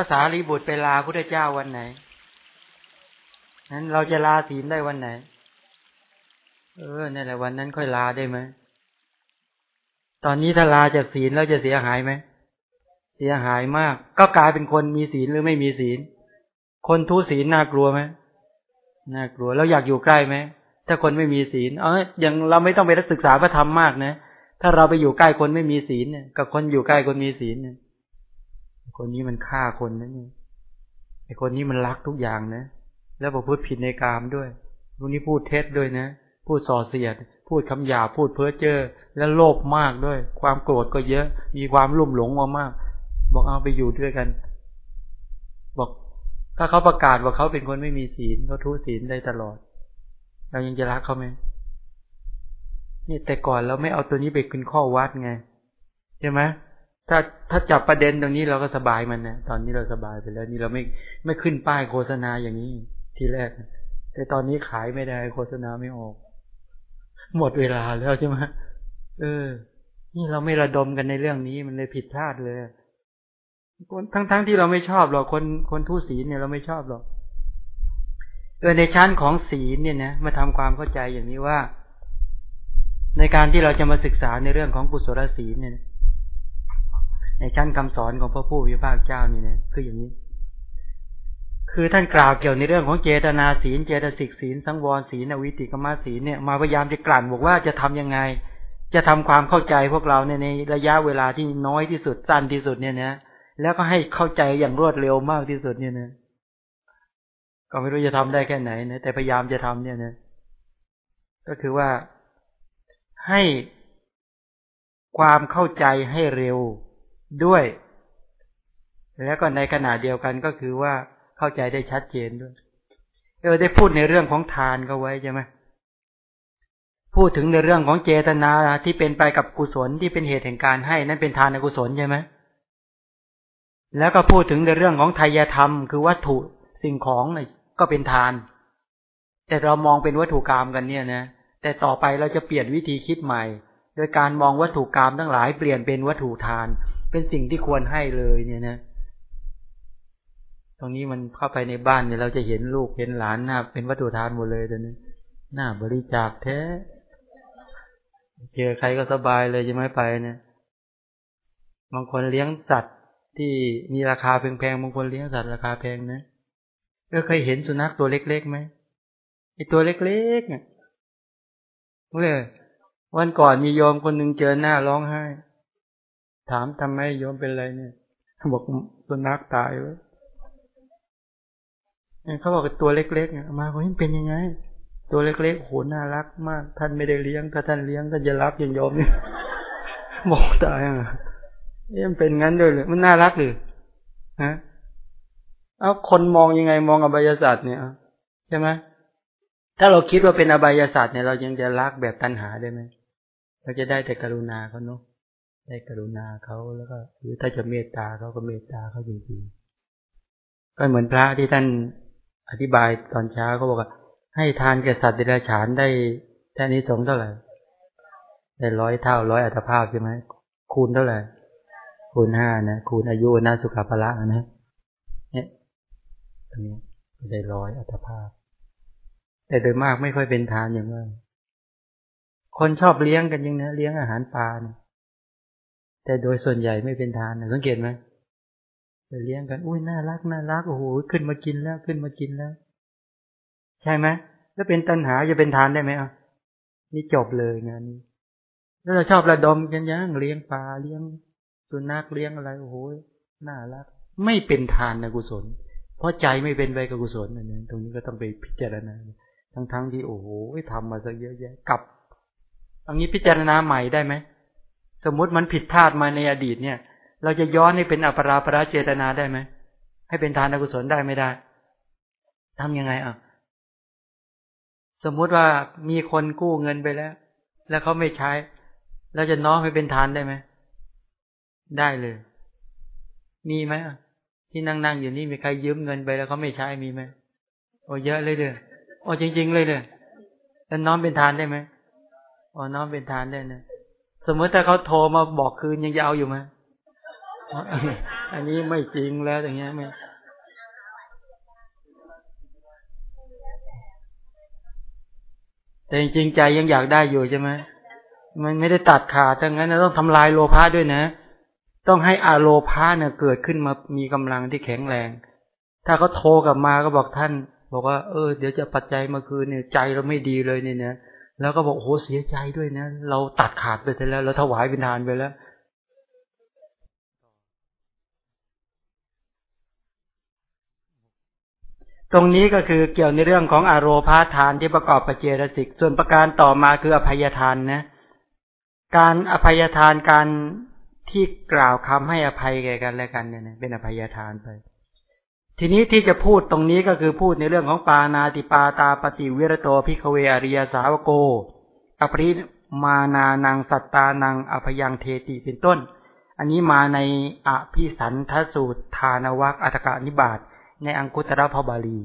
ภาษาลีบุตรไปลาพุทธเจ้าวันไหนนั้นเราจะลาศีลได้วันไหน เออนั่นแหละวันนั้นค่อยลาได้ไหมตอนนี้ถ้าลาจากศีลแล้วจะเสียหายไหมเสียหายมาก ก็กลายเป็นคนมีศีลหรือไม่มีศีล คนทุศีลน่ากลัวไหมน่ากลัวแล้วอยากอยู่ใกล้ไหมถ้าคนไม่มีศีล เอออย่างเราไม่ต้องไปศึกษาพระธรรมมากนะถ้าเราไปอยู่ใกล้คนไม่มีศีลเนี่ยกับคนอยู่ใกล้คนมีศีลเนี่ย คนนี้มันฆ่าคนนะนี่ไอคนนี้มันรักทุกอย่างนะ แล้วประพฤติผิดในกามด้วยคนนี้พูดเท็จด้วยนะ พูดส่อเสียด พูดคำหยาพูดเพ้อเจ้อแล้วโลภมากด้วย ความโกรธก็เยอะ มีความลุ่มหลงมามาก บอกเอาไปอยู่ด้วยกัน บอก ถ้าเขาประกาศว่าเขาเป็นคนไม่มีศีลเขาทุศีลได้ตลอด เรายังจะรักเขาไหมนี่แต่ก่อนเราไม่เอาตัวนี้ไปขึ้นข้อวัดไง ใช่ไหม ถ้าถ้าจับประเด็นตรงนี้เราก็สบายมันนะตอนนี้เราสบายไปแล้ว นี่เราไม่ไม่ขึ้นป้ายโฆษณาอย่างนี้ทีแรก แต่ตอนนี้ขายไม่ได้โฆษณาไม่ออก หมดเวลาแล้วใช่ไหมเออ นี่เราไม่ระดมกันในเรื่องนี้มันเลยผิดพลาดเลยทั้งทั้งที่เราไม่ชอบหรอกคนคนทุศีลเนี่ยเราไม่ชอบหรอกเออในชั้นของศีลเนี่ยนะมาทำความเข้าใจอย่างนี้ว่า ในการที่เราจะมาศึกษาในเรื่องของกุศลศีลเนี่ย ในชั้นคำสอนของพระผู้วิภาคเจ้านี่นะคืออย่างนี้ คือท่านกล่าวเกี่ยวในเรื่องของเจตนาศีล เจตสิกศีล สังวรศีลอวิติกมาศีลเนี่ยมาพยายามจะกลั่นบอกว่าจะทำยังไง จะทำความเข้าใจพวกเราในในระยะเวลาที่น้อยที่สุดสั้นที่สุดเนี่ยนะแล้วก็ให้เข้าใจอย่างรวดเร็วมากที่สุดเนี่ยนะก็ไม่รู้จะทำได้แค่ไหนนะแต่พยายามจะทำเนี่ยนะก็คือว่าให้ความเข้าใจให้เร็ว ด้วย แล้วก็ในขณะเดียวกันก็คือว่าเข้าใจได้ชัดเจนด้วยเออได้พูดในเรื่องของทานก็ไว้ใช่ไหมพูดถึงในเรื่องของเจตนาที่เป็นไปกับกุศลที่เป็นเหตุแห่งการให้นั้นเป็นทานกุศลใช่ไหมแล้วก็พูดถึงในเรื่องของทายธรรม คือวัตถุสิ่งของก็เป็นทาน แต่เรามองเป็นวัตถุกรรมกันเนี่ยนะแต่ต่อไปเราจะเปลี่ยนวิธีคิดใหม่ โดยการมองวัตถุกรรมทั้งหลายเปลี่ยนเป็นวัตถุทาน เป็นสิ่งที่ควรให้เลยเนี่ยนะ ตรงนี้มันเข้าไปในบ้านเนี่ยเราจะเห็นลูกเห็นหลานหน้าเป็นวัตถุทานหมดเลยตอนนี้หน้าบริจาคแท้ เจอใครก็สบายเลยจะไม่ไปเนี่ย บางคนเลี้ยงสัตว์ที่มีราคาแพงๆ บางคนเลี้ยงสัตว์ราคาแพงนะก็เคยเห็นสุนัขตัวเล็กๆไหมไอตัวเล็กๆเนี่ยเมื่อวันก่อนมีโยมคนหนึ่งเจอหน้าร้องไห้ ถามทำไมโยมเป็นอะไรเนี่ยบอกสุนัขตายไว้เขาบอกตัวเล็กๆมาเขาเห็นเป็นยังไง ตัวเล็กๆโหน่ารักมาก ท่านไม่ได้เลี้ยงถ้าท่านเลี้ยงท่านจะรับอย่างโยมเนี่ยบอกตายอะเอ๊ะมันเป็นงั้นด้วยเลยมันน่ารักหรือฮะเอาคนมองยังไงมองอบายศาสตร์เนี่ยใช่ไหมถ้าเราคิดว่าเป็นอบายศาสตร์เนี่ยเรายังจะรักแบบตัณหาได้ไหมเราจะได้แต่กรุณาเขาเนาะ ได้กรุณาเขาแล้วก็หรือถ้าจะเมตตาเขาก็เมตตาเขาจริงๆ ก็เหมือนพระที่ท่านอธิบายตอนเช้าเขาบอกว่า ให้ทานแก่สัตว์เดรัจฉานได้แค่นี้สงเท่าไหร่ได้ร้อยเท่าร้อยอัตภาพใช่ไหมคูณเท่าไหร่คูณห้านะคูณอายุนาสุขภาระนะเนี่ยตรงนี้ได้ร้อยอัตภาพ แต่โดยมากไม่ค่อยเป็นทานอย่างว่าคนชอบเลี้ยงกันยังนะเลี้ยงอาหารปลาเนี่ย แต่โดยส่วนใหญ่ไม่เป็นทานสังเกตไหมไปเลี้ยงกัน อุ้ยน่ารักน่ารักโอ้โหขึ้นมากินแล้วขึ้นมากินแล้ว ใช่ไหมแล้วเป็นตัณหาจะเป็นทานได้ไหมอะนี่จบเลยงานนี้แล้วเราชอบระดมกันยังเลี้ยงปลาเลี้ยงสุนัขเลี้ยงอะไรโอ้โหน่ารัก ไม่เป็นทานนะกุศล เพราะใจไม่เป็นไปกับกุศลนั่นเองตรงนี้ก็ต้องไปพิจารณาทั้งๆทที่โอ้โหทำมาซะเยอะแยะกลับอันนี้พิจารณาใหม่ได้ไหม สมมุติมันผิดพลาดมาในอดีตเนี่ย เราจะย้อนให้เป็นอัปราประเจตนาได้ไหมให้เป็นทานกุศลได้ไม่ได้ ทํำยังไงอะ สมมุติว่ามีคนกู้เงินไปแล้ว แล้วเขาไม่ใช้ เราจะน้อมให้เป็นทานได้ไหมได้เลย มีไหมที่นั่งนั่งอยู่นี่มีใครยืมเงินไปแล้วเขาไม่ใช้มีไหมโอ้เยอะเลยเลยโอ้จริง ๆ เลยเลยแล้วน้อมเป็นทานได้ไหมอ๋อน้อมเป็นทานได้นะส มมติถ้าเขาโทรมาบอกคืนยังยาวอยู่ไหมอันนี้ไม่จริงแล้วอย่างเงี้ยไม่แต่จริงใจยังอยากได้อยู่ใช่ไหมมันไม่ได้ตัดขาดดังนั้นต้องทำลายโลภะด้วยนะ ต้องให้อาโลภะเนี่ยเกิดขึ้นมามีกำลังที่แข็งแรง ถ้าเขาโทรกลับมาก็บอกท่าน บอกว่าเออเดี๋ยวจะปัจจัยมาคืนเนี่ยใจเราไม่ดีเลยเนี่ยนะ แล้วก็บอกโอ้โหเสียใจด้วยนะ เราตัดขาดไปแล้วเราถวายเป็นานไปแล้วตรงนี้ก็คือเกี่ยวในเรื่องของอารมพาทานที่ประกอบปัจเจรสิก ส่วนประการต่อมาคืออภัยทานนะ การอภัยทานการที่กล่าวคำให้อภัยแก่กันและกันเนี่ยเป็นอภัยทานไป ทีนี้ที่จะพูดตรงนี้ก็คือพูดในเรื่องของปานาติปาตาปฏิเวรโตพิคเวอริยสาวโกอภริมานานังสัตตานังอภยังเทติเป็นต้น อันนี้มาในอภิสันทสูตรทานวักอัตกานิบาตในอังคุตระพบาลี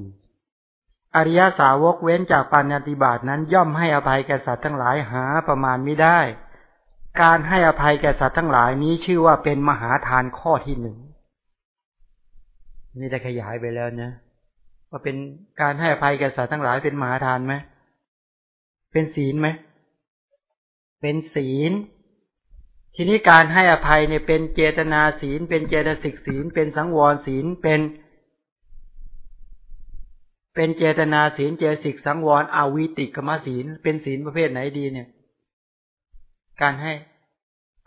อริยสาวกเว้นจากปานาติบาตนั้นย่อมให้อภัยแก่สัตว์ทั้งหลายหาประมาณไม่ได้ การให้อภัยแก่สัตว์ทั้งหลายนี้ชื่อว่าเป็นมหาทานข้อที่หนึ่ง นี่ได้ขยายไปแล้วนะว่าเป็นการให้อภัยแก่สัตว์ทั้งหลายเป็นมหาทานไหมเป็นศีลไหมเป็นศีล ทีนี้การให้อภัยเนี่ยเป็นเจตนาศีล เป็นเจตสิกศีล เป็นสังวรศีลเป็นเป็นเจตนาศีลเจสิกสังวรอาวิติกมศีล เป็นศีลประเภทไหนดีเนี่ย การให้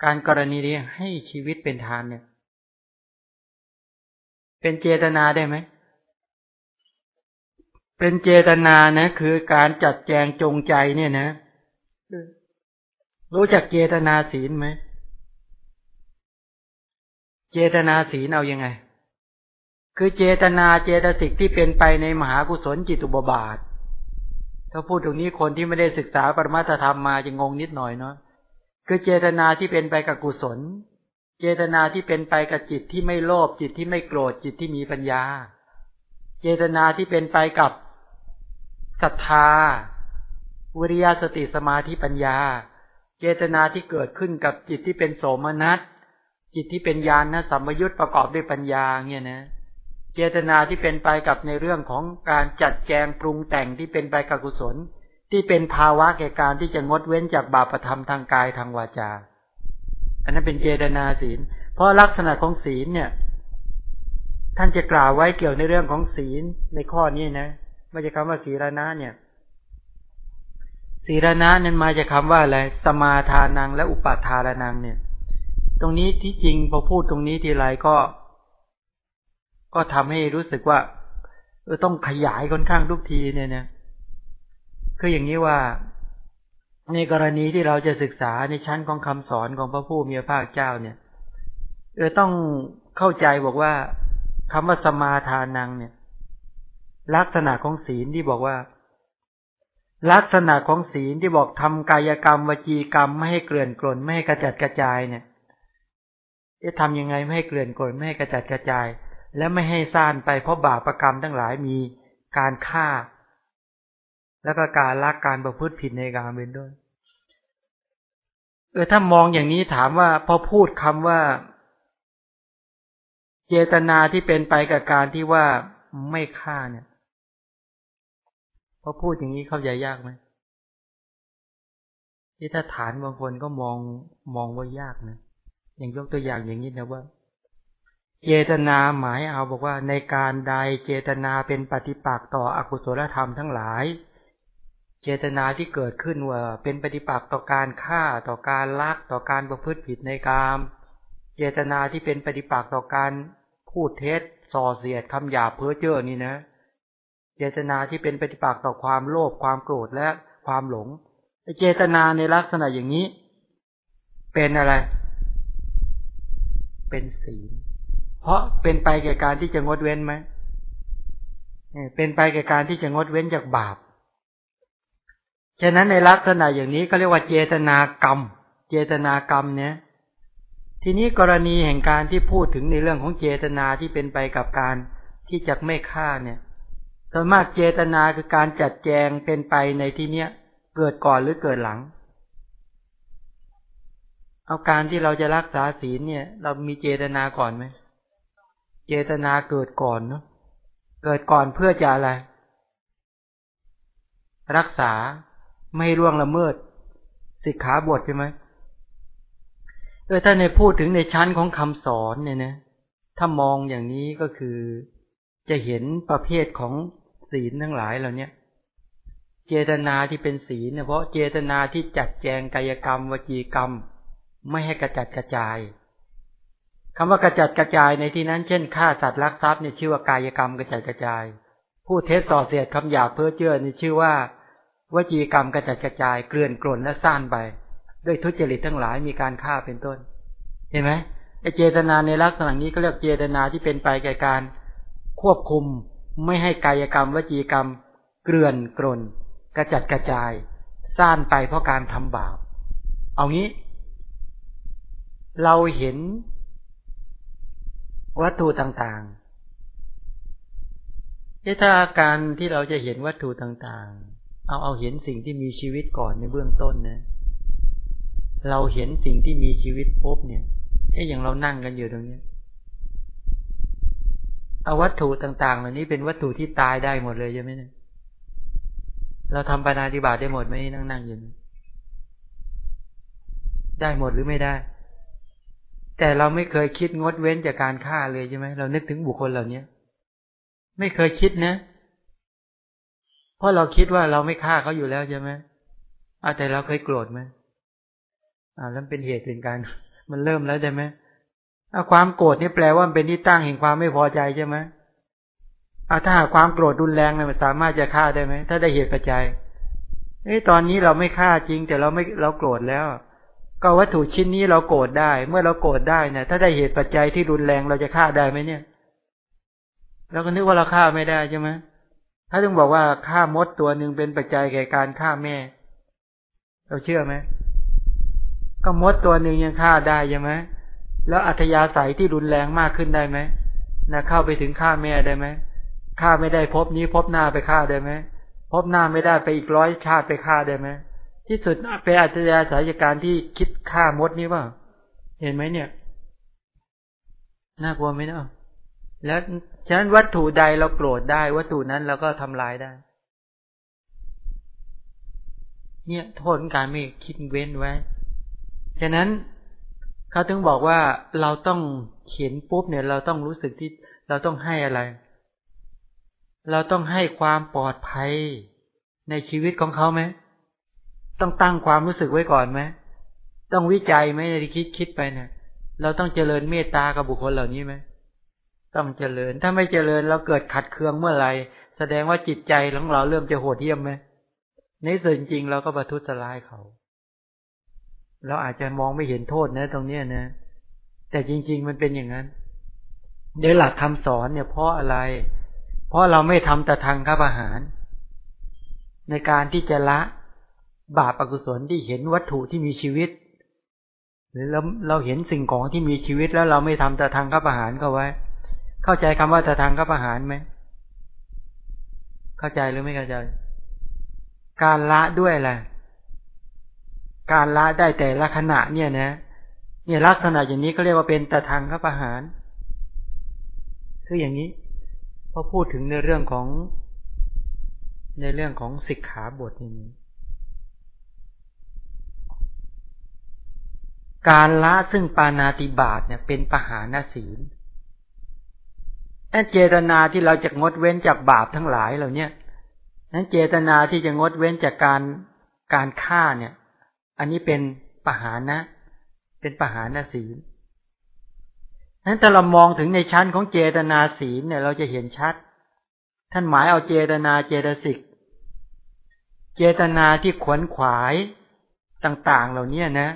การกรณีนี้ให้ชีวิตเป็นทานเนี่ย เป็นเจตนาได้ไหม เป็นเจตนานะ คือการจัดแจงจงใจเนี่ยนะ รู้จักเจตนาศีลไหม เจตนาศีลเอาอยัางไง คือเจตนาเจตสิกที่เป็นไปในมหากุศลจิตุบบาท ถ้าพูดตรงนี้คนที่ไม่ได้ศึกษาปรมาตธรรมมาจะงงนิดหน่อยเนาะ คือเจตนาที่เป็นไปกับกุศล เจตนาที่เป็นไปกับจิตที่ไม่โลภจิตที่ไม่โกรธจิตที่มีปัญญา เจตนาที่เป็นไปกับศรัทธา วิริยสติสมาธิปัญญา เจตนาที่เกิดขึ้นกับจิตที่เป็นโสมนัสจิตที่เป็นญาณนะสัมยุตประกอบด้วยปัญญาเนี่ยนะ เจตนาที่เป็นไปกับในเรื่องของการจัดแจงปรุงแต่งที่เป็นไปกับกุศล ที่เป็นภาวะแก่การที่จะงดเว้นจากบาปธรรมทางกายทางวาจา อันนั้นเป็นเจตนาศีล เพราะลักษณะของศีลเนี่ย ท่านจะกล่าวไว้เกี่ยวในเรื่องของศีลในข้อนี้นะไม่ใช่คำว่าศีรณะเนี่ยศีรณะนั้นมาจากคาว่าอะไรสมาทานังและอุปาทานังเนี่ย ตรงนี้ที่จริงพอพูดตรงนี้ทีไรก็ ก็ทำให้รู้สึกว่าเออต้องขยายค่อนข้างทุกทีเนี่ยนะคืออย่างนี้ว่า ในกรณีที่เราจะศึกษาในชั้นของคำสอนของพระผู้มีพระภาคเจ้าเนี่ยเออต้องเข้าใจบอกว่าคำว่าสมาทานังเนี่ย ลักษณะของศีลที่บอกว่า ลักษณะของศีลที่บอกทำกายกรรมวจีกรรมไม่ให้เกลื่อนกลนไม่ให้กระจัดกระจายเนี่ยจะทำยังไงไม่ให้เกลื่อนกลนไม่ให้กระจัดกระจาย และไม่ให้ซ่านไปเพราะบาปรกรรมทั้งหลายมีการฆ่า แล้วก็การลัการประพฤติผิดในการเป็นด้วย เออถ้ามองอย่างนี้ถามว่าพอพูดคำว่า เจตนาที่เป็นไปกับการที่ว่าไม่ฆ่าเนี่ยพอพูดอย่างนี้เข้าใจยากไหมที่ถ้าฐานบางคนก็มองมองว่ายากนะอย่างยกตัวอย่างอย่างนี้นะว่า เจตนาหมายเอาบอกว่าในการใดเจตนาเป็นปฏิปักษ์ต่ออกุศลธรรมทั้งหลาย เจตนาที่เกิดขึ้นว่าเป็นปฏิปักษ์ต่อการฆ่าต่อการลักต่อการประพฤติผิดในกามเจตนาที่เป็นปฏิปักษ์ต่อการพูดเท็จส่อเสียดคำหยาบเพ้อเจ้อนี่นะ เจตนาที่เป็นปฏิปักษ์ต่อความโลภความโกรธและความหลงเจตนาในลักษณะอย่างนี้ เป็นอะไร เป็นศีลเพราะเป็นไปแก่การที่จะงดเว้นไหมเป็นไปแก่การที่จะงดเว้นจากบาป ฉะนั้นในลักษณะอย่างนี้ก็เรียกว่าเจตนากรรม เจตนากรรมเนี่ยทีนี้กรณีแห่งการที่พูดถึงในเรื่องของเจตนาที่เป็นไปกับการที่จะไม่ฆ่าเนี่ยส่วนมากเจตนาคือการจัดแจงเป็นไปในที่เนี้ย เกิดก่อนหรือเกิดหลัง เอาการที่เราจะรักษาศีลเนี่ย เรามีเจตนาก่อนไหม เจตนาเกิดก่อนเนาะ เกิดก่อนเพื่อจะอะไร รักษา ไม่ร่วงละเมิดสิกขาบทใช่ไหมเออถ้าในพูดถึงในชั้นของคำสอนเนี่ยนะถ้ามองอย่างนี้ก็คือจะเห็นประเภทของศีลทั้งหลายเหล่านี้เจตนาที่เป็นศีลเนี่ยเพราะเจตนาที่จัดแจงกายกรรม วจีกรรม ไม่ให้กระจัดกระจายคำว่ากระจัดกระจายในที่นั้น เช่นฆ่าสัตว์ลักทรัพย์เนี่ยชื่อว่ากายกรรมกระจัดกระจาย ผู้เทศส่อเสียดคำหยาบเพ้อเจ้อนี่ชื่อว่า วจีกรรมกระจัดกระจายเกลื่อนกล่นและซ่านไป ด้วยทุจริตทั้งหลายมีการฆ่าเป็นต้น เห็นไหมไอเจตนาในลักษณะนี้ก็เรียกเจตนาที่เป็นไปแก่การควบคุมไม่ให้กายกรรมวจีกรรม เกลื่อนกล่น กระจัดกระจายซ่านไปเพราะการทำบาปเอางี้ เราเห็นวัตถุต่างๆถ้าการที่เราจะเห็นวัตถุต่างๆ เอาเอาเห็นสิ่งที่มีชีวิตก่อนในเบื้องต้นนะ เราเห็นสิ่งที่มีชีวิตพบเนี่ยเอ้อย่างเรานั่งกันอยู่ตรงนี้เอาวัตถุต่างๆเหล่านี้เป็นวัตถุที่ตายได้หมดเลยใช่ไหมเนี่ยเราทำปานาติบาตได้หมดไหมนั่งนั่งอยู่ได้หมดหรือไม่ได้ แต่เราไม่เคยคิดงดเว้นจากการฆ่าเลยใช่ไหมเรานึกถึงบุคคลเหล่านี้ไม่เคยคิดนะ เพราะเราคิดว่าเราไม่ฆ่าเขาอยู่แล้วใช่ไหมอาแต่เราเคยโกรธไหมอ่าแล้วเป็นเหตุเป็นการมันเริ่มแล้วใช่ไหมอาความโกรธนี่แปลว่าเป็นที่ตั้งแห่งความไม่พอใจใช่ไหมอาถ้าหากความโกรธรุนแรงเนี่ยมันสามารถจะฆ่าได้ไหมถ้าได้เหตุปัจจัยเอ้ตอนนี้เราไม่ฆ่าจริง แต่เราไม่เราโกรธแล้ว ก็วัตถุชิ้นนี้เราโกรธได้ เมื่อเราโกรธได้เนี่ยถ้าได้เหตุปัจจัยที่รุนแรงเราจะฆ่าได้ไหมเนี่ยเราก็นึกว่าเราฆ่าไม่ได้ใช่ไหม ถ้าต้องบอกว่าฆ่ามดตัวหนึ่งเป็นปัจจัยแก่การฆ่าแม่ เราเชื่อไหมก็มดตัวหนึ่งยังฆ่าได้ใช่ไหมแล้วอัธยาศัยที่รุนแรงมากขึ้นได้ไหมนะเข้าไปถึงฆ่าแม่ได้ไหมฆ่าไม่ได้พบนี้พบหน้าไปฆ่าได้ไหมพบหน้าไม่ได้ไปอีกร้อยชาติไปฆ่าได้ไหมที่สุดเป็นอัจฉริยะสายการที่คิดฆ่ามดนี้ว่า เห็นไหมเนี่ย น่ากลัวไหมเนาะแล้ว ฉะนั้นวัตถุใดเราโกรธได้ วัตถุนั้นเราก็ทำลายได้ เนี่ยโทษการไม่คิดเว้นไว้ ฉะนั้นเขาถึงบอกว่าเราต้องเขียนปุ๊บเนี่ย เราต้องรู้สึกที่เราต้องให้อะไร เราต้องให้ความปลอดภัยในชีวิตของเขาไหมต้องตั้งความรู้สึกไว้ก่อนไหมต้องวิจัยไหมในที่คิดคิดไปเนี่ยเราต้องเจริญเมตตากับบุคคลเหล่านี้ไหม ต้องเจริญ ถ้าไม่เจริญเราเกิดขัดเคืองเมื่อไหร่แสดงว่าจิตใจของเราเริ่มจะโหดเหี้ยมไหมในส่วนจริงเราก็ประทุษร้ายเขาเราอาจจะมองไม่เห็นโทษนะ ตรงเนี้ยนะ แต่จริง ๆ มันเป็นอย่างนั้นโดยหลักคำสอนเนี่ย เพราะอะไร เพราะเราไม่ทำแต่ทางข้าอาหาร ในการที่จะละบาปอกุศลที่เห็นวัตถุที่มีชีวิต หรือเราเราเห็นสิ่งของที่มีชีวิตแล้วเราไม่ทำแต่ทางข้าอาหารเข้าไว้ เข้าใจคำว่าแต่ทางข้าอาหารไหม เข้าใจหรือไม่เข้าใจ การละด้วยอะไรการละได้แต่ละขณะเนี่ยนะ เนี่ยลักษณะอย่างนี้ก็เรียกว่าเป็นแต่ทางข้าอาหาร คืออย่างนี้พอพูดถึงในเรื่องของ ในเรื่องของสิกขาบทนี้การละซึ่งปานาติบาตเนี่ยเป็นปหานาศีลนั่น เจตนาที่เราจะงดเว้นจากบาปทั้งหลายเหล่านี้นั้นเจตนาที่จะงดเว้นจากการการฆ่าเนี่ย อันนี้เป็นปหานะ เป็นปหานาศีลนั้นถ้าเรามองถึงในชั้นของเจตนาศีลเนี่ย เราจะเห็นชัด ท่านหมายเอาเจตนาเจตสิก เจตนาที่ขวนขวายต่าง ๆ เหล่านี้นะ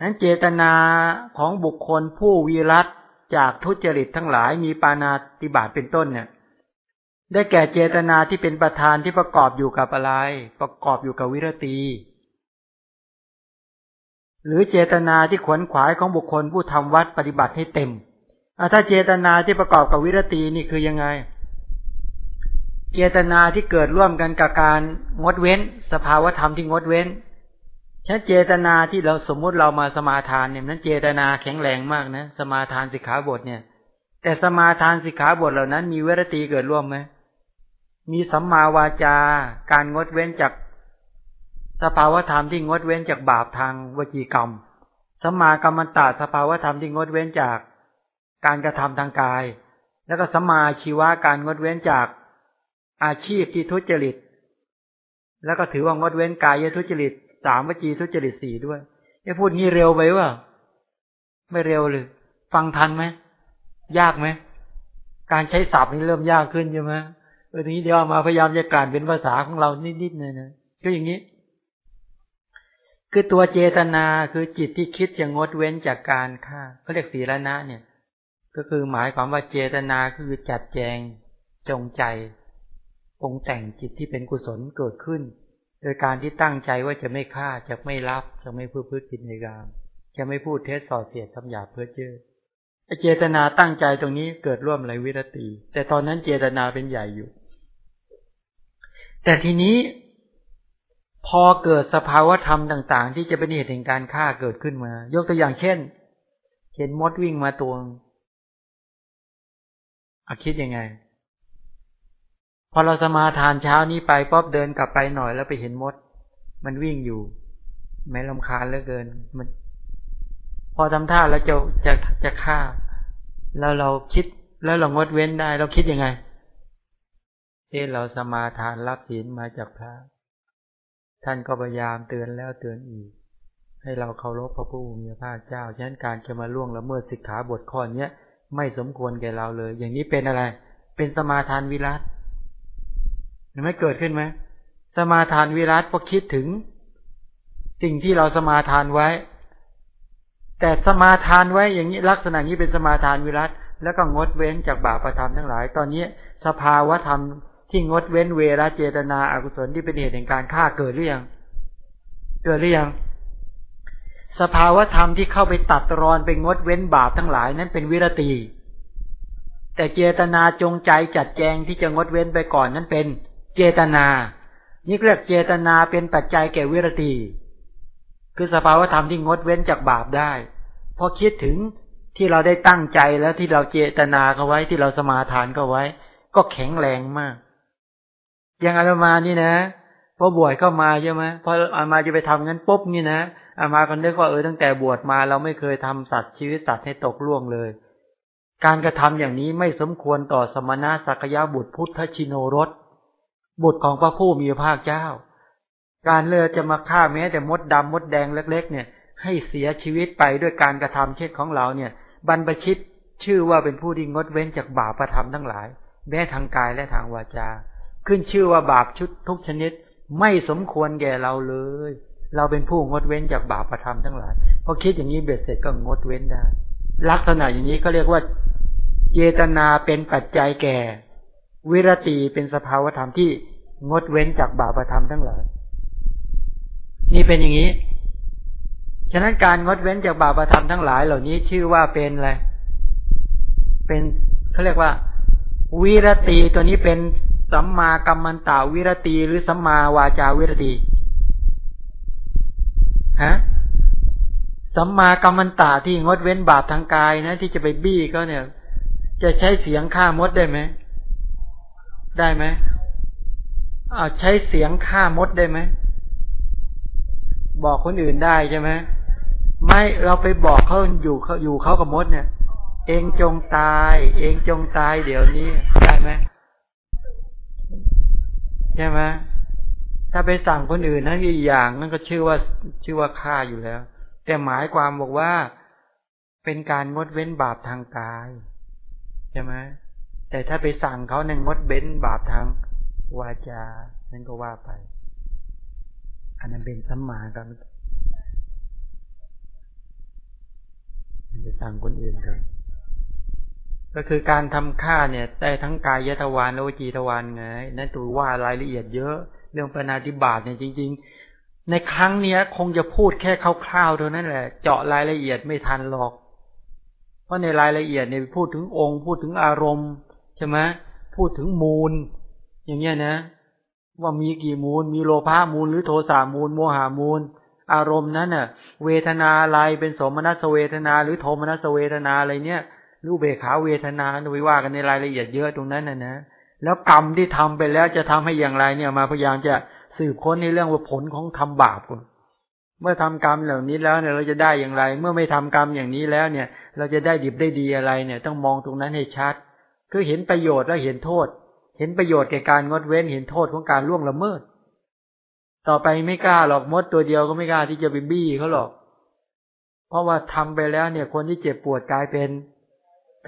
นั้นเจตนาของบุคคลผู้วีรัต จากทุจริตทั้งหลายมีปานาติบาตเป็นต้นเนี่ย ได้แก่เจตนาที่เป็นประธานที่ประกอบอยู่กับอะไร ประกอบอยู่กับวิรตี หรือเจตนาที่ขวนขวายของบุคคลผู้ทำวัดปฏิบัติให้เต็มถ้าเจตนาที่ประกอบกับวิรตีนี่คือยังไง เจตนาที่เกิดร่วมกันกับการงดเว้น สภาวธรรมที่งดเว้น ฉันเจตนาที่เราสมมุติเรามาสมาทานเนี่ยนั้นเจตนาแข็งแรงมากนะ สมาทานสิกขาบทเนี่ย แต่สมาทานสิกขาบทเหล่านั้น มีเวรตีเกิดร่วมไหมมีสัมมาวาจาการงดเว้นจากสภาวธรรมที่งดเว้นจากบาปทางวจีกรรมสัมมากรรมตาสภาวธรรมที่งดเว้นจากการกระทำทางกาย แล้วก็สัมมาชีวะการงดเว้นจากอาชีพที่ทุจริต แล้วก็ถือว่างดเว้นกายทุจริต สามวจีทุจริตสี่ด้วยจะพูดงี้เร็วไปว่าไม่เร็วเลยฟังทันไหมยากไหมการใช้ศัพท์นี่เริ่มยากขึ้นใช่ไหมเออทีนี้เดี๋ยวมาพยายามจะกลั่นเป็นภาษาของเรานิดๆเลยนะก็อย่างนี้ คือตัวเจตนาคือจิตที่คิดจะงดเว้นจากการฆ่าเขาเรียกศีลนะเนี่ย ก็คือหมายความว่าเจตนาคือจัดแจงจงใจองแต่งจิตที่เป็นกุศลเกิดขึ้น โดยการที่ตั้งใจว่าจะไม่ฆ่าจะไม่รับจะไม่พูดพืชผิดในกามจะไม่พูดเท็จส่อเสียดทำหยาเพื่อเจอเจตนาตั้งใจตรงนี้เกิดร่วมไรวิรตีแต่ตอนนั้นเจตนาเป็นใหญ่อยู่ แต่ทีนี้พอเกิดสภาวธรรมต่าง ๆ ที่จะเป็นเหตุแห่งการฆ่าเกิดขึ้นมา ยกตัวอย่างเช่น เห็นมดวิ่งมาตัวอาคิดยังไง พอเราสมาทานเช้านี้ไปป๊อบเดินกลับไปหน่อยแล้วไปเห็นมด มันวิ่งอยู่ไม่ลำคาญเหลือเกิน มัน พอทำท่าแล้วจะจะจะฆ่า แล้วเราคิดแล้วเรางดเว้นได้ เราคิดยังไงเอเราสมาทานรับศีลมาจากพระ ท่านก็พยายามเตือนแล้วเตือนอีก ให้เราเคารพพระผู้มีพระเจ้าฉะนั้นการจะมาล่วงละเมิดสิกขาบทข้อเนี้ยไม่สมควรแก่เราเลย อย่างนี้เป็นอะไร เป็นสมาทานวิรัต ไม่เกิดขึ้นไหมสมาทานวิรัตพอคิดถึง สิ่งที่เราสมาทานไว้ แต่สมาทานไว้อย่างนี้ลักษณะนี้เป็นสมาทานวิรัตแล้วก็งดเว้นจากบาปธรรมทั้งหลาย ตอนนี้สภาวะธรรมที่งดเว้นเวรเจตนาอากุศลที่เป็นเหตุแห่งการฆ่าเกิดหรือยัง เกิดหรือยัง สภาวะธรรมที่เข้าไปตัดรอนไปงดเว้นบาปทั้งหลายนั้นเป็นวิรตีแต่เจตนาจงใจจัดแจงที่จะงดเว้นไปก่อนนั้นเป็น เจตนา นี่เรียกเจตนาเป็นปัจจัยแก่วิรติ คือสภาวธรรมที่งดเว้นจากบาปได้ พอคิดถึงที่เราได้ตั้งใจแล้วที่เราเจตนาเขาไว้ที่เราสมาทานเขาไว้ ก็แข็งแรงมาก อย่างอาตมานี่นะพอบวชเข้ามาใช่ไหมพออามาจะไปทำงั้นปุ๊บนี่นะอามาก็นึกว่าเออตั้งแต่บวชมาเราไม่เคยทำสัตว์ชีวิตสัตว์ให้ตกล่วงเลย การกระทำอย่างนี้ไม่สมควรต่อสมณะสักยะบุตรพุทธชิโนรส บุตรของพระผู้มีพระภาคเจ้า การเลือจะมาฆ่าแม้แต่มดดำมดแดงเล็ก ๆ เนี่ย ให้เสียชีวิตไปด้วยการกระทำเช่นของเราเนี่ย บรรพชิตชื่อว่าเป็นผู้ที่งดเว้นจากบาปประทำทั้งหลาย แม้ทางกายและทางวาจา ขึ้นชื่อว่าบาปชุดทุกชนิด ไม่สมควรแก่เราเลย เราเป็นผู้งดเว้นจากบาปประทำทั้งหลายพอคิดอย่างนี้เบ็ดเสร็จก็งดเว้นได้ ลักษณะอย่างนี้เขาเรียกว่า เจตนาเป็นปัจจัยแก่ วิรติเป็นสภาวธรรมที่งดเว้นจากบาปธรรมทั้งหลาย นี่เป็นอย่างนี้ ฉะนั้นการงดเว้นจากบาปธรรมทั้งหลายเหล่านี้ชื่อว่าเป็นอะไร เป็นเขาเรียกว่า วิรตีตัวนี้เป็นสัมมากัมมันตาวิรตีหรือสัมมาวาจาวิรตีฮะสัมมากัมมันตาที่งดเว้นบาปทางกายนะ ที่จะไปบี้ก็เนี่ย จะใช้เสียงฆ่ามดได้ไหม ได้ไหมเอาใช้เสียงฆ่ามดได้ไหม บอกคนอื่นได้ใช่ไหมไม่เราไปบอกเขาอยู่เขาอยู่เขากับมดเนี่ย เองจงตาย เองจงตายเดี๋ยวนี้ได้ไหมใช่ไหมถ้าไปสั่งคนอื่นนั่นอีกอย่างนั่นก็ชื่อว่าชื่อว่าฆ่าอยู่แล้ว แต่หมายความบอกว่าเป็นการงดเว้นบาปทางกายใช่ไหม แต่ถ้าไปสั่งเขาหนึ่งดเว้นบาปทางวาจา นั่นก็ว่าไป อันนั้นเป็นสัมมากันไปสั่งคนอื่นครับก็คือการทำฆ่าเนี่ยได้ทั้งกายยทวารและวจีทวารไงนั่นตัวว่ารายละเอียดเยอะเรื่องปณาติบาตเนี่ยจริง ๆ ในครั้งเนี้ย คงจะพูดแค่คร่าวๆเท่านั้นแหละ เจาะรายละเอียดไม่ทันหรอก เพราะในรายละเอียดเนี่ยพูดถึงองค์ พูดถึงอารมณ์ ใช่ไหมพูดถึงมูล อย่างเงี้ยนะ ว่ามีกี่มูล มีโลภะมูล หรือโทสะมูล โมหามูล อารมณ์นั้นน่ะ เวทนาอะไรเป็นสมนัสเวทนา หรือโทมนัสเวทนาอะไรเนี่ยรูปเบขาเวทนาวิว่ากันในรายละเอียดเยอะตรงนั้นนะนะแล้วกรรมที่ทำไปแล้วจะทำให้อย่างไรเนี่ยมาพยายามจะสืบค้นในเรื่องว่าผลของทำบาปก่อนเมื่อทำกรรมเหล่านี้แล้วเนี่ยเราจะได้อย่างไร เมื่อไม่ทำกรรมอย่างนี้แล้วเนี่ย เราจะได้ดิบได้ดีอะไรเนี่ย ต้องมองตรงนั้นให้ชัด คือเห็นประโยชน์แล้วเห็นโทษ เห็นประโยชน์แก่การงดเว้นเห็นโทษของการล่วงละเมิด ต่อไปไม่กล้าหรอกมดตัวเดียวก็ไม่กล้าที่จะไปบี้เขาหรอก เพราะว่าทำไปแล้วเนี่ย คนที่เจ็บปวดกลายเป็น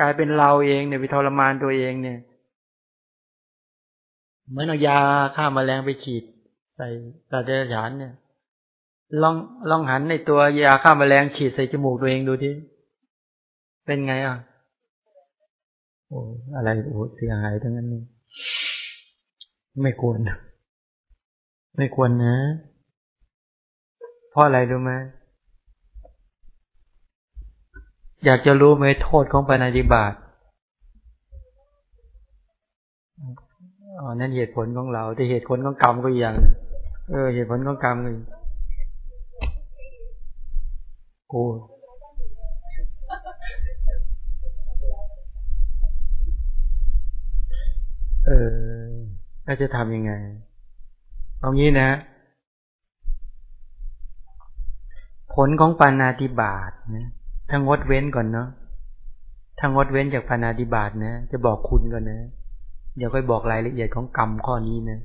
กลายเป็นเราเองเนี่ยไปทรมานตัวเองเนี่ย เหมือนเอายาฆ่ามาแมลงไปฉีด ใส่ตาเดรัจฉานเนี่ย ลองลองหันในตัวยาฆ่ามาแมลงฉีดใส่จมูกตัวเองดูทีเป็นไงอะ โอ้อะไรโอ้เสียหายทั้งนั้นนี่ไม่ควร ไม่ควรนะเพราะอะไรรู้ไหมอยากจะรู้ไหมโทษของปานาติบาตอ๋อนั่นเหตุผลของเรา แต่เหตุผลของกรรมก็อย่าง เออ เหตุผลของกรรมเลยโอ้ เออถ้าจะทำยังไง เอางี้นะ ผลของปานาติบาตนะถ้างดเว้นก่อนเนาะถ้างดเว้นจากปานาติบาตนะ จะบอกคุณก่อนนะอย่าค่อยบอกรายละเอียดของกรรมข้อนี้นะ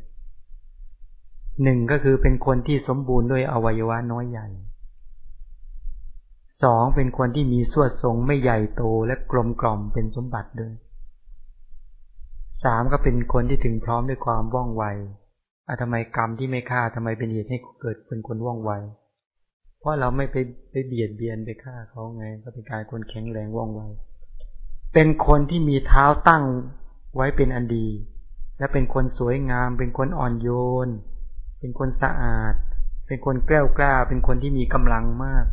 หนึ่งก็คือเป็นคนที่สมบูรณ์ด้วยอวัยวะน้อยใหญ่สองเป็นคนที่มีสวดทรงไม่ใหญ่โตและกลมกล่อมเป็นสมบัติด้วย สามก็เป็นคนที่ถึงพร้อมด้วยความว่องไวอะทำไมกรรมที่ไม่ฆ่าทำไมเป็นเหตุให้เกิดเป็นคนว่องไว เพราะเราไม่ไปไปเบียดเบียนไปฆ่าเขาไง ก็เป็นการคนแข็งแรงว่องไว เป็นคนที่มีเท้าตั้งไว้เป็นอันดี และเป็นคนสวยงาม เป็นคนอ่อนโยน เป็นคนสะอาด เป็นคนแกล้วกล้า เป็นคนที่มีกำลังมาก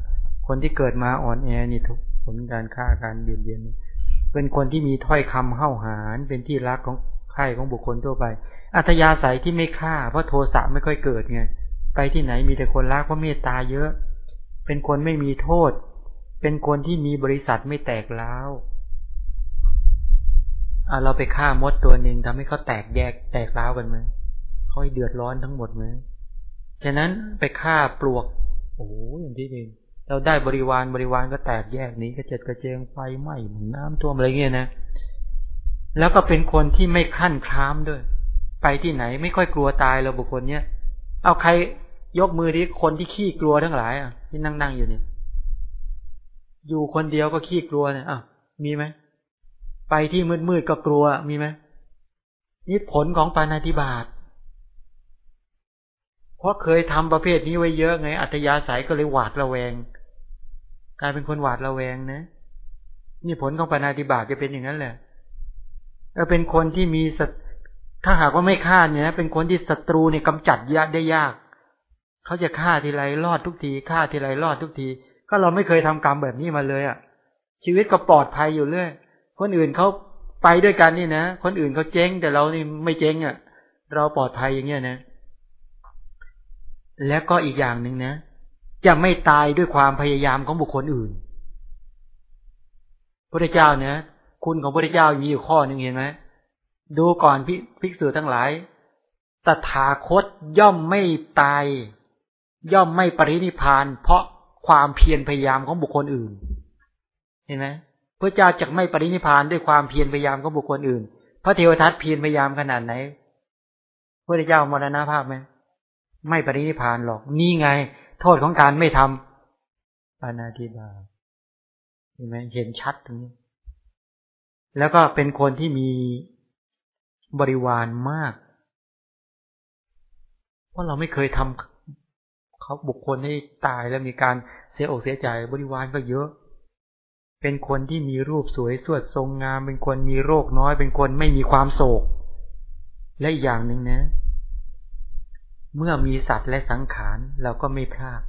คนที่เกิดมาอ่อนแอนี่ทุกผลการฆ่าการเบียดเบียน เป็นคนที่มีถ้อยคำเห้าหาญเป็นที่รักของใครของบุคคลทั่วไป อัธยาศัยที่ไม่ฆ่า เพราะโทสะไม่ค่อยเกิดไงไปที่ไหนมีแต่คนรักเพราะเมตตาเยอะ เป็นคนไม่มีโทษ เป็นคนที่มีบริษัทไม่แตกล้าวอ่เราไปฆ่ามดตัวหนึ่งทำให้เขาแตกแยกแตกล้าวกันไหมเขาเดือดร้อนทั้งหมดไหมฉะนั้นไปฆ่าปลวก โอ้อย่างที่หนึ่ง เราได้บริวารบริวารก็แตกแยกนี้กระเจิดกระเจิงไฟไหม้น้ำท่วมอะไรเงี้ยนะ แล้วก็เป็นคนที่ไม่ขั้นคล้ามด้วย ไปที่ไหนไม่ค่อยกลัวตายเราบุคคลเนี้ยเอาใครยกมือที่คนที่ขี้กลัวทั้งหลายอะที่นั่งนั่งอยู่เนี่ย อยู่คนเดียวก็ขี้กลัวเนี่ยอะมีไหมไปที่มืดมืดก็กลัวมีไหมนี่ผลของปานาธิบาตเพราะเคยทำประเภทนี้ไว้เยอะไง อัตยาศัยก็เลยหวาดระแวง กลายเป็นคนหวาดระแวงนะ นี่ผลของปานาธิบาตจะเป็นอย่างนั้นแหละเออเป็นคนที่มีสัตถ้าหากว่าไม่ฆ่าเนี่ยเป็นคนที่ศัตรูเนี่ยกำจัดยากได้ยาก เขาจะฆ่าทีไรรอดทุกทีฆ่าทีไรรอดทุกที ก็เราไม่เคยทำกรรมแบบนี้มาเลยอะ ชีวิตก็ปลอดภัยอยู่เรื่อยคนอื่นเขาไปด้วยกันนี่นะคนอื่นเขาเจ๊งแต่เรานี่ไม่เจ๊งอะ เราปลอดภัยอย่างเงี้ยนะ แล้วก็อีกอย่างหนึ่งนะ จะไม่ตายด้วยความพยายามของบุคคลอื่นพระเจ้าเนี่ยคุณของพระเจ้ามีอยู่ข้อหนึ่งเห็นไหมดูก่อนภิกษุทั้งหลาย ตถาคตย่อมไม่ตาย ย่อมไม่ปรินิพาน เพราะความเพียรพยายามของบุคคลอื่น เห็นไหมพระเจ้าจะไม่ปรินิพานด้วยความเพียรพยายามของบุคคลอื่น พระเทวทัตเพียรพยายามขนาดไหนพระเจ้ามรณภาพไหมไม่ปรินิพานหรอก นี่ไง โทษของการไม่ทำปานาธิบาเห็นไหมเห็นชัดตรงนี้ แล้วก็เป็นคนที่มีบริวารมาก เพราะเราไม่เคยทำเขาบุคคลให้ตายแล้วมีการเสียอกเสียใจบริวารก็เยอะเป็นคนที่มีรูปสวยสวดทรงงาม เป็นคนมีโรคน้อย เป็นคนไม่มีความโศก และอีกอย่างหนึ่งนะ เมื่อมีสัตว์และสังขารเราก็ไม่พลาด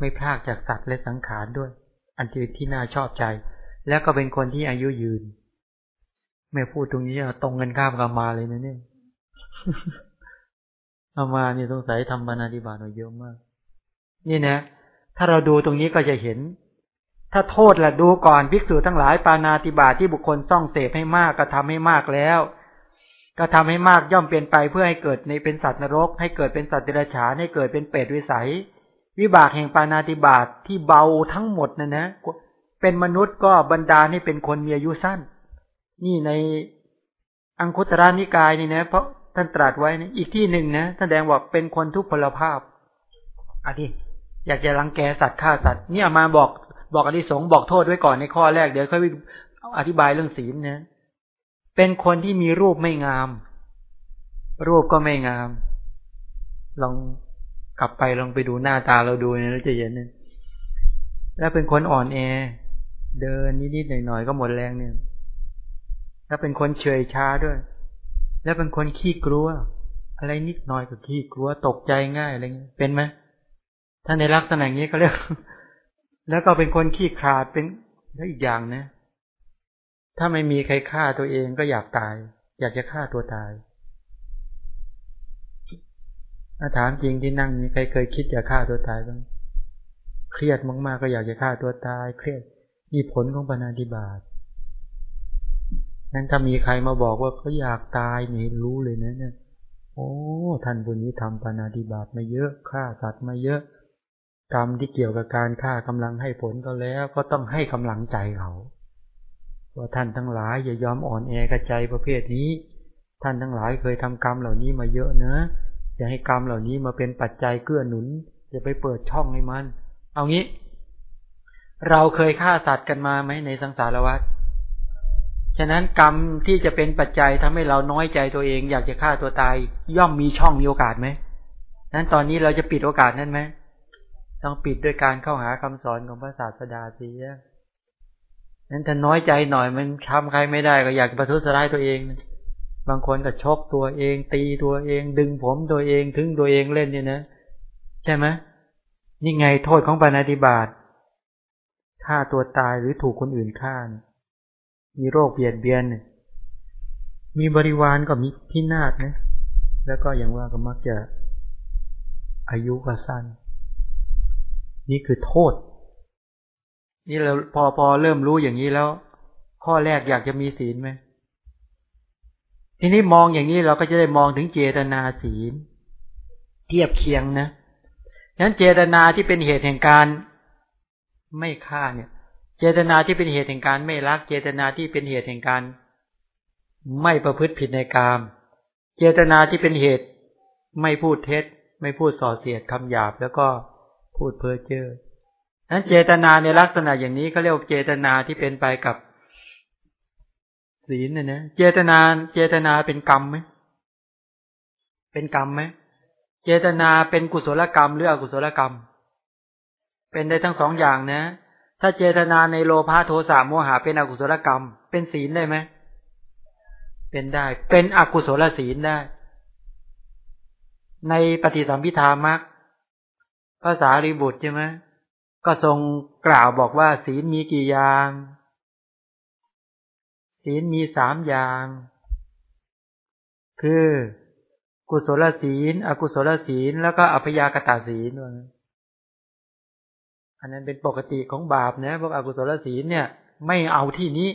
ไม่พลาดจากสัตว์และสังขารด้วย อันที่ที่น่าชอบใจ แล้วก็เป็นคนที่อายุยืน ไม่พูดตรงนี้ตรงกันข้ามกับมาเลยนะเนี่ยเอามาเนี่ยสงสัยทำบรรณาธิบาตเยอะมาก นี่นะ ถ้าเราดูตรงนี้ก็จะเห็น ถ้าโทษละดูก่อนภิกษุทั้งหลายปานาติบาที่บุคคลซ่องเสพให้มากก็ทำให้มากแล้ว ก็ทำให้มากย่อมเปลี่ยนไปเพื่อให้เกิดในเป็นสัตว์นรก ให้เกิดเป็นสัตว์เดรัจฉานให้เกิดเป็นเปรตวิสัย วิบากแห่งปานาติบาตทที่เบาทั้งหมดนะนะเป็นมนุษย์ก็บรรดาให้เป็นคนมีอายุสั้น นี่ในอังคุตระนิกายนี่นะ เพราะท่านตรัสไว้นะอีกที่หนึ่งนะแสดงว่าเป็นคนทุกพลภาพอธิอยากจะรังแกสัตว์ฆ่าสัตว์เนี่ยมาบอกบอกอธิสงบอกโทษไว้ก่อนในข้อแรกเดี๋ยวค่อยอธิบายเรื่องศีลนะ เป็นคนที่มีรูปไม่งาม รูปก็ไม่งาม ลองกลับไปลองไปดูหน้าตาเราดูเนี่ยเราจะเห็นเนี่ยแล้วเป็นคนอ่อนแอ เดินนิดๆหน่อยๆก็หมดแรงเนี่ย แล้วเป็นคนเฉยช้าด้วย แล้วเป็นคนขี้กลัว อะไรนิดหน่อยก็ขี้กลัวตกใจง่ายอะไรเงี้ยเป็นไหมถ้าในลักษณะนี้ก็เรียกแล้วก็เป็นคนขี้ขาดเป็นแล้วอีกอย่างนะ ถ้าไม่มีใครฆ่าตัวเองก็อยากตาย อยากจะฆ่าตัวตายถ้าถามจริงที่นั่งมีใครเคยคิดจะฆ่าตัวตายบ้างเครียดมากๆก็อยากจะฆ่าตัวตาย เครียดนี่ผลของปณาธิบาตนั้นถ้ามีใครมาบอกว่าเขาอยากตายนี่รู้เลยนะเนี่ยโอ้ท่านบุญนี้ทำปณาธิบาตมาเยอะฆ่าสัตว์มาเยอะ กรรมที่เกี่ยวกับการฆ่ากำลังให้ผลก็แล้ว ก็ต้องให้กำลังใจเขา ว่าท่านทั้งหลายอย่ายอมอ่อนแอกระใจประเภทนี้ ท่านทั้งหลายเคยทำกรรมเหล่านี้มาเยอะนะอย่าให้กรรมเหล่านี้มาเป็นปัจจัยเกื้อหนุนอย่าไปเปิดช่องให้มัน เอางี้ เราเคยฆ่าสัตว์กันมาไหมในสังสารวัฏฉะนั้นกรรมที่จะเป็นปัจจัยทำให้เราน้อยใจตัวเอง อยากจะฆ่าตัวตาย ย่อมมีช่องมีโอกาสไหมนั้นตอนนี้เราจะปิดโอกาสนั้นไหมต้องปิดด้วยการเข้าหาคำสอนของพระศาสดาเสีย นั้นถ้าน้อยใจหน่อยมันทำใครไม่ได้ก็อยากประทุษร้ายตัวเอง บางคนก็ชกตัวเอง ตีตัวเอง ดึงผมตัวเองถึงตัวเองเล่นเนี่ยนะ ใช่ไหมนี่ไงโทษของปานาติบาตฆ่าตัวตายหรือถูกคนอื่นฆ่า มีโรคเบียดเบียน มีบริวารก็มีพินาศนะ แล้วก็อย่างว่าก็มักจะอายุก็สั้น นี่คือโทษ นี่เราพอพอเริ่มรู้อย่างนี้แล้ว ข้อแรกอยากจะมีศีลไหมทีนี้มองอย่างนี้เราก็จะได้มองถึงเจตนาศีล เทียบเคียงนะฉะนั้นเจตนาที่เป็นเหตุแห่งการไม่ฆ่าเนี่ย เจตนาที่เป็นเหตุแห่งการไม่รัก เจตนาที่เป็นเหตุแห่งการไม่ประพฤติผิดในกาม เจตนาที่เป็นเหตุไม่พูดเท็จ ไม่พูดส่อเสียดคำหยาบ แล้วก็พูดเพ้อเจ้อ นั้นเจตนาในลักษณะอย่างนี้เขาเรียกเจตนาที่เป็นไปกับศีลเนี่ยนะเจตนาเจตนาเป็นกรรมไหมเป็นกรรมไหมเจตนาเป็นกุศลกรรมหรืออกุศลกรรม เป็นได้ทั้งสองอย่างนะ ถ้าเจตนาในโลภะโทสะโมหะเป็นอกุศลกรรม เป็นศีลได้ไหมเป็นได้ เป็นอกุศลศีลได้ ในปฏิสัมพิธามักภาษาริบุตรใช่ไหม ก็ทรงกล่าวบอกว่า ศีลมีกี่อย่าง ศีลมีสามอย่าง คือ กุศลศีล อกุศลศีล แล้วก็อัพยากตาศีลด้วยอันนั้นเป็นปกติของบาปนะพวกอกุศลศีลเนี่ย ไม่เอาที่นี้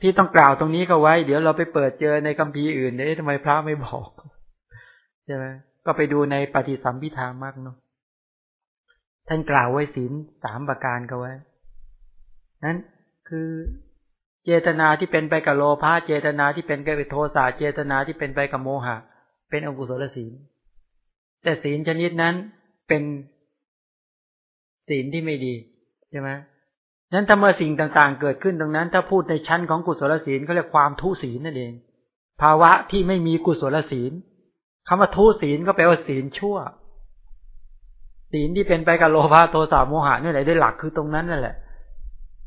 ที่ต้องกล่าวตรงนี้ก็ไว้ เดี๋ยวเราไปเปิดเจอในคัมภีร์อื่นเนี่ยทำไมพระไม่บอกใช่ไหมก็ไปดูในปฏิสัมพิธามากเนาะ ท่านกล่าวไว้ศีลสามประการก็ไว้ นั้นคือเจตนาที่เป็นไปกับโลภะเจตนาที่เป็นไปกับโทสะเจตนาที่เป็นไปกับโมหะ เป็นอกุศลศีล แต่ศีลชนิดนั้นเป็นศีลที่ไม่ดีใช่ไหมนั้นถ้าเมื่อสิ่งต่างๆ เกิดขึ้นตรงนั้น ถ้าพูดในชั้นของกุศลศีลเขาเรียกความทุศีลนั่นเอง ภาวะที่ไม่มีกุศลศีลคำว่าทุศีลก็แปลว่าศีลชั่ว ศีลที่เป็นไปกับโลภะโทสะโมหะนี่แหละได้หลักคือตรงนั้นนั่นแหละ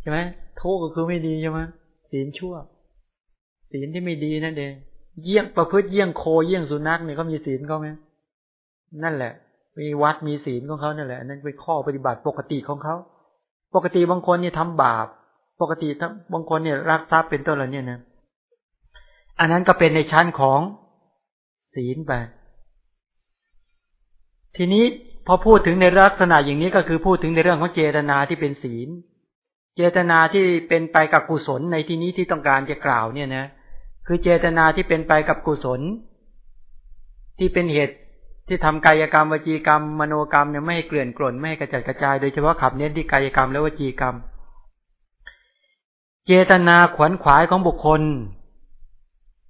ใช่ไหมโทุก็คือไม่ดีใช่ไหมศีลชั่ว ศีลที่ไม่ดีนั่นเองเยี่ยงประพฤติเยี่ยงโคเยี่ยงสุนัขเนี่ยเขามีศีลเขาไหมนั่นแหละ มีวัดมีศีลของเขานั่นแหละนั่นเป็นข้อปฏิบัติปกติของเขาปกติบางคนเนี่ยทำบาป ปกติทั้งบางคนเนี่ยรักทรัพย์เป็นต้นอะไรเนี่ยนะอันนั้นก็เป็นในชั้นของศีลไป ทีนี้ พอพูดถึงในลักษณะอย่างนี้ก็คือพูดถึงในเรื่องของเจตนาที่เป็นศีล เจตนาที่เป็นไปกับกุศลในที่นี้ที่ต้องการจะกล่าวเนี่ยนะ คือเจตนาที่เป็นไปกับกุศล ที่เป็นเหตุที่ทำกายกรรมวจีกรรม มโนกรรมเนี่ยไม่ให้เกลื่อนกล่นไม่ให้กระจัดกระจายโดยเฉพาะขับเน้นที่กายกรรมและวจีกรรม เจตนาขวนขวายของบุคคล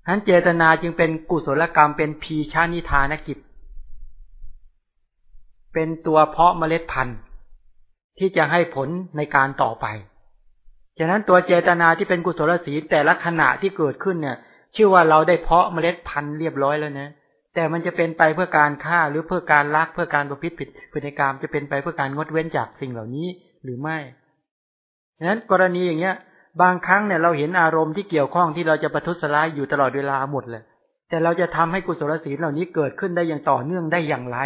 ทั้นเจตนาจึงเป็นกุศลกรรมเป็นพีชานิทานกิจ เป็นตัวเพาะเมล็ดพันธุ์ ที่จะให้ผลในการต่อไป ฉะนั้นตัวเจตนาที่เป็นกุศลศีลแต่ละขณะที่เกิดขึ้นเนี่ย ชื่อว่าเราได้เพาะเมล็ดพันธุ์เรียบร้อยแล้วนะแต่มันจะเป็นไปเพื่อการฆ่าหรือเพื่อการลักเพื่อการประพฤติผิดพฤติกรรมจะเป็นไปเพื่อการงดเว้นจากสิ่งเหล่านี้หรือไม่ดังนั้นกรณีอย่างเงี้ย บางครั้งเนี่ยเราเห็นอารมณ์ที่เกี่ยวข้องที่เราจะประทุษร้ายอยู่ตลอดเวลาหมดเลยแต่เราจะทำให้กุศลศีลเหล่านี้เกิดขึ้นได้อย่างต่อเนื่องได้อย่างไร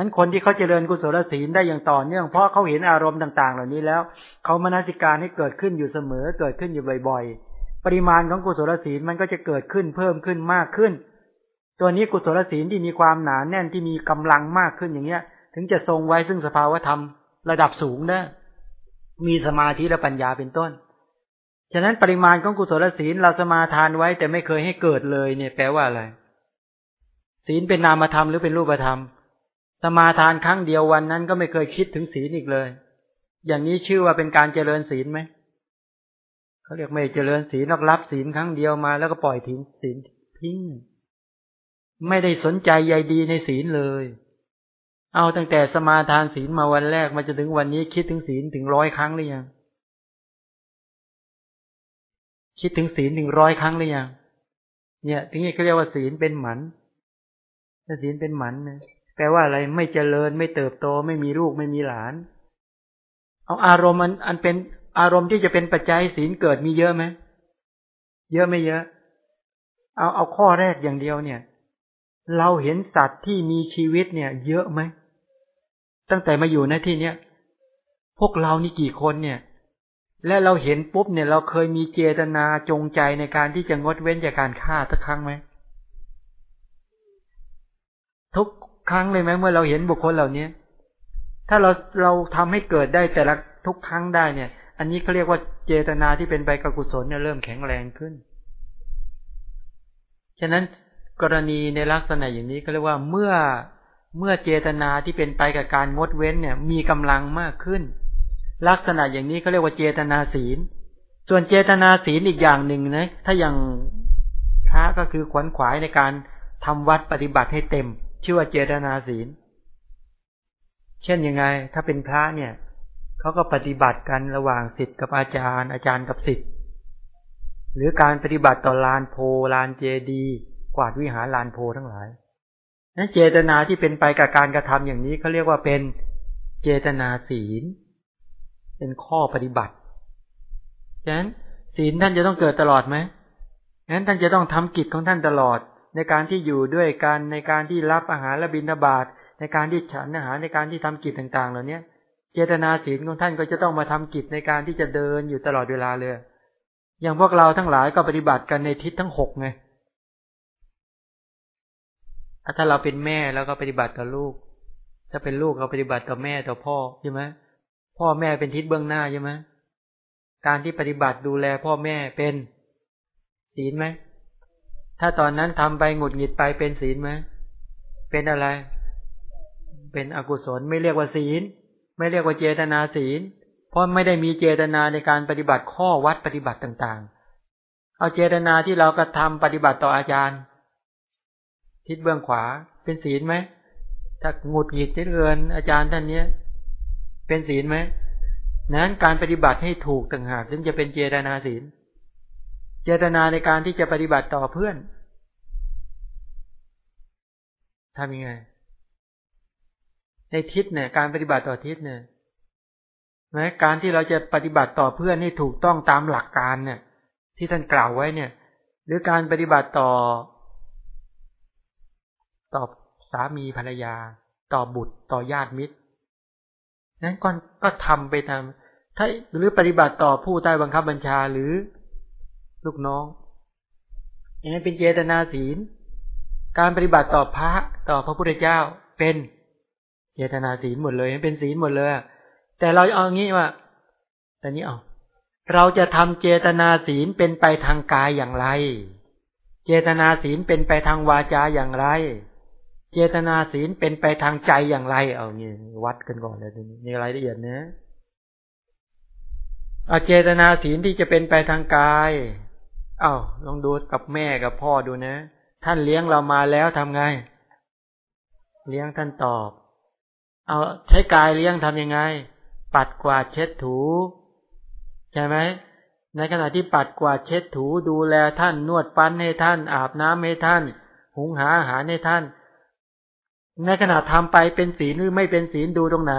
นั้นคนที่เขาเจริญกุศลศีลได้อย่างต่อเนื่องเพราะเขาเห็นอารมณ์ต่างๆ เหล่านี้แล้วเขามนสิการให้เกิดขึ้นอยู่เสมอ เกิดขึ้นอยู่บ่อย ๆ ปริมาณของกุศลศีลมันก็จะเกิดขึ้นเพิ่มขึ้นมากขึ้น ตัวนี้กุศลศีลที่มีความหนาแน่นที่มีกำลังมากขึ้นอย่างเงี้ย ถึงจะทรงไว้ซึ่งสภาวธรรมระดับสูงนะมีสมาธิและปัญญาเป็นต้น ฉะนั้นปริมาณของกุศลศีลเราสมาทานไว้แต่ไม่เคยให้เกิดเลยเนี่ยแปลว่าอะไร ศีลเป็นนามธรรมหรือเป็นรูปธรรม สมาทานครั้งเดียววันนั้นก็ไม่เคยคิดถึงศีลอีกเลย อย่างนี้ชื่อว่าเป็นการเจริญศีลไหมเขาเรียกไม่เจริญศีลนอกรับศีลครั้งเดียวมาแล้วก็ปล่อยทิ้งศีลทิ้ง ไม่ได้สนใจใยดีในศีลเลย เอาตั้งแต่สมาทานศีลมาวันแรกมาจะถึงวันนี้คิดถึงศีลถึงร้อยครั้งหรือยัง คิดถึงศีลถึงร้อยครั้งหรือยัง เนี่ย ถึงนี้เขาเรียกว่าศีลเป็นหมันถ้าศีลเป็นหมันนะ แปลว่าอะไรไม่เจริญไม่เติบโต ไม่มีลูกไม่มีหลาน เอาอารมณ์อันอันเป็นอารมณ์ที่จะเป็นปัจจัยศีลเกิดมีเยอะไหมเยอะไม่เยอะ เอาเอาข้อแรกอย่างเดียวเนี่ย เราเห็นสัตว์ที่มีชีวิตเนี่ย เยอะไหมตั้งแต่มาอยู่ในที่เนี้ยพวกเรานี่กี่คนเนี่ย และเราเห็นปุ๊บเนี่ย เราเคยมีเจตนาจงใจในการที่จะงดเว้นจากการฆ่าสักครั้งไหมทุก ครั้งเลยไหมเมื่อเราเห็นบุคคลเหล่านี้ถ้าเราเราทำให้เกิดได้แต่ละทุกครั้งได้เนี่ย อันนี้เขาเรียกว่าเจตนาที่เป็นไปกับกุศลเนี่ยเริ่มแข็งแรงขึ้น ฉะนั้นกรณีในลักษณะอย่างนี้ก็เรียกว่าเมื่อเมื่อเจตนาที่เป็นไปกับการงดเว้นเนี่ย มีกำลังมากขึ้น ลักษณะอย่างนี้เขาเรียกว่าเจตนาศีล ส่วนเจตนาศีลอีกอย่างหนึ่งนะถ้าอย่างพระก็คือขวนขวายในการทำวัดปฏิบัติให้เต็ม ชื่อว่าเจตนาศีล เช่นยังไง ถ้าเป็นพระเนี่ยเขาก็ปฏิบัติกันระหว่างสิทธิ์กับอาจารย์ อาจารย์กับสิทธิ์หรือการปฏิบัติต่อลานโพลานเจดี กวาดวิหารลานโพทั้งหลายนั้นเจตนาที่เป็นไปกับการกระทำอย่างนี้เขาเรียกว่าเป็นเจตนาศีล เป็นข้อปฏิบัติฉะนั้นศีลท่านจะต้องเกิดตลอดไหมฉะนั้นท่านจะต้องทำกิจของท่านตลอด ในการที่อยู่ด้วยกันในการที่รับอาหารและบิณฑบาตในการที่ฉันอาหารในการที่ทำกิจต่างๆ เหล่านี้เจตนาศีลของท่านก็จะต้องมาทำกิจในการที่จะเดินอยู่ตลอดเวลาเลย อย่างพวกเราทั้งหลายก็ปฏิบัติกันในทิศทั้งหกไงถ้าเราเป็นแม่แล้วก็ปฏิบัติต่อลูก ถ้าเป็นลูกเราปฏิบัติต่อแม่ต่อพ่อใช่ไหมพ่อแม่เป็นทิศเบื้องหน้าใช่ไหมการที่ปฏิบัติดูแลพ่อแม่เป็นศีลไหม ถ้าตอนนั้นทำไปหงุดหงิดไปเป็นศีลไหมเป็นอะไร เป็นอกุศลไม่เรียกว่าศีล ไม่เรียกว่าเจตนาศีล เพราะไม่ได้มีเจตนาในการปฏิบัติข้อวัดปฏิบัติต่างๆ เอาเจตนาที่เรากระทำปฏิบัติต่ออาจารย์ ทิศเบื้องขวา เป็นศีลไหมถ้าหงุดหงิดที่เกินอาจารย์ท่านเนี้ย เป็นศีลไหมนั้นการปฏิบัติให้ถูกต่างหากถึงจะเป็นเจตนาศีล เจตนาในการที่จะปฏิบัติต่อเพื่อนทำยังไง ในทิศเนี่ย การปฏิบัติต่อทิศเนี่ยนะการที่เราจะปฏิบัติต่อเพื่อนให้ถูกต้องตามหลักการเนี่ย ที่ท่านกล่าวไว้เนี่ย หรือการปฏิบัติต่อ ต่อสามีภรรยา ต่อบุตรต่อญาติมิตร นั้นก็ก็ทำไปทำถ้าหรือปฏิบัติต่อผู้ใต้บังคับบัญชาหรือ ลูกน้องอย่างนี้เป็นเจตนาศีล การปฏิบัติต่อพระต่อพระพุทธเจ้าเป็นเจตนาศีลหมดเลยเป็นศีลหมดเลย แต่เราเอางี้ว่าแต่นี้เอาเราจะทำเจตนาศีลเป็นไปทางกายอย่างไร เจตนาศีลเป็นไปทางวาจาอย่างไร เจตนาศีลเป็นไปทางใจอย่างไร เอางี้วัดกันก่อนเลยนี้มีรายละเอียดนะเอาเจตนาศีลที่จะเป็นไปทางกาย อา้าลองดูกับแม่กับพ่อดูนะ ท่านเลี้ยงเรามาแล้วทำไง เลี้ยงท่านตอบ เอาใช้กายเลี้ยงทำยังไง ปัดกวาดเช็ดถู ใช่ไหมในขณะที่ปัดกวาดเช็ดถูดูแลท่านนวดปั้นให้ท่าน อาบน้ำให้ท่าน หุงหาอาหารให้ท่าน ในขณะทำไปเป็นศีลหรือไม่เป็นศีลดูตรงไหน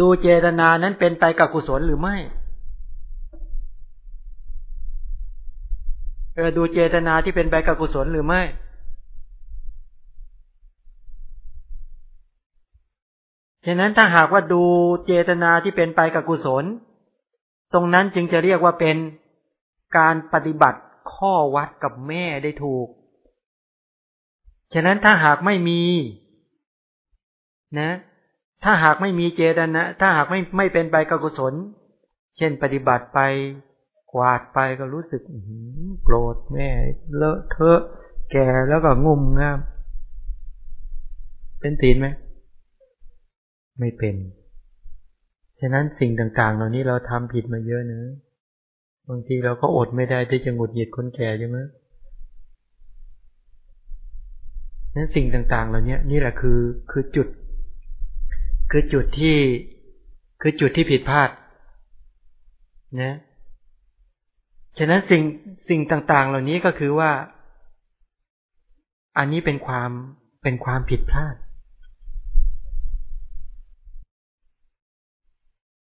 ดูเจตนานั้นเป็นไปกับกุศลหรือไม่ เออดูเจตนาที่เป็นไปกับกุศลหรือไม่ ฉะนั้นถ้าหากว่าดูเจตนาที่เป็นไปกับกุศล ตรงนั้นจึงจะเรียกว่าเป็นการปฏิบัติข้อวัดกับแม่ได้ถูก ฉะนั้นถ้าหากไม่มี นะ ถ้าหากไม่มีเจตนา ถ้าหากไม่ไม่เป็นไปกับกุศล เช่นปฏิบัติไป วาดไปก็รู้สึกโกรธแม่เลอะเทอะ แก่แล้วก็งุ่มง่าม เป็นตีนไหมไม่เป็นฉะนั้นสิ่งต่างๆ เหล่านี้เราทำผิดมาเยอะนะบางทีเราก็อดไม่ได้ที่จะหงุดหงิดคนแก่ใช่ไหมนั้นสิ่งต่างๆ เหล่านี้นี่แหละคือคือจุด คือจุดที่คือจุดที่ผิดพลาดนะ ฉะนั้นสิ่งสิ่งต่างๆ เหล่านี้ก็คือว่า อันนี้เป็นความเป็นความผิดพลาด